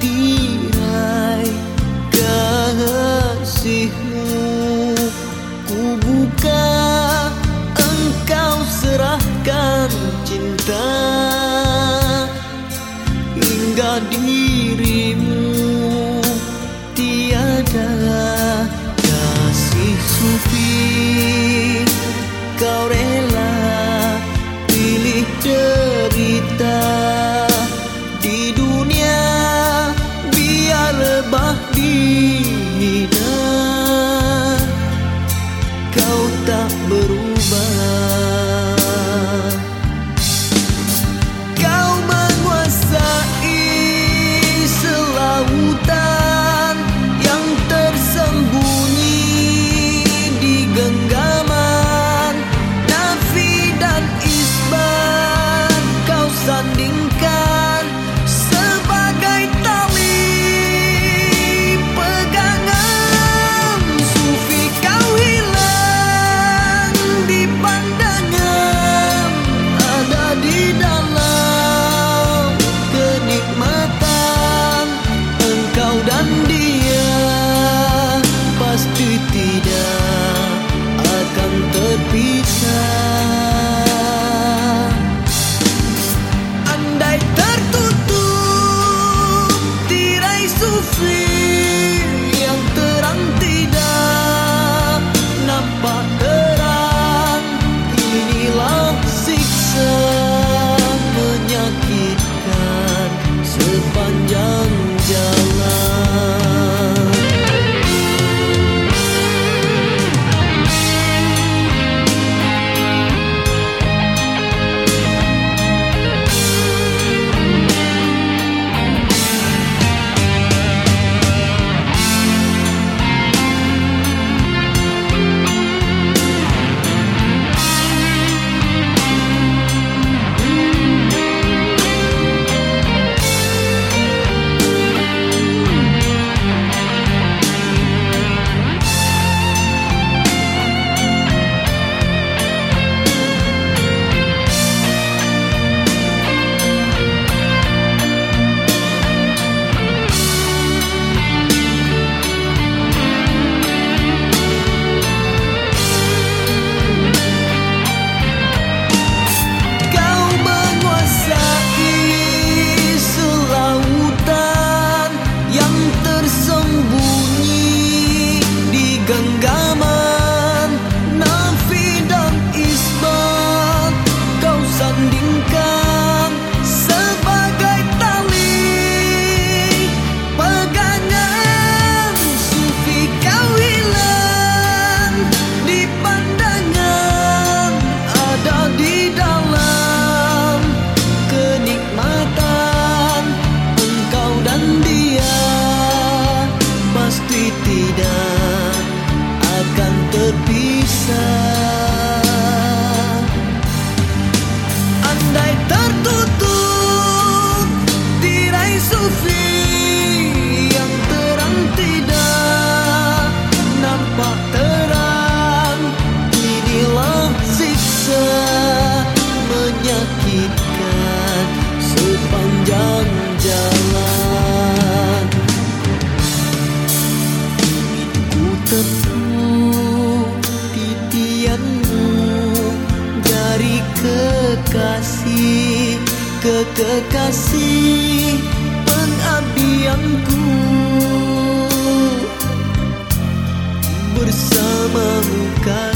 tirai kasihmu ku buka engkau serahkan cinta hingga dirimu tiada kasih kekekasih pengabdianku. Bersamamu kan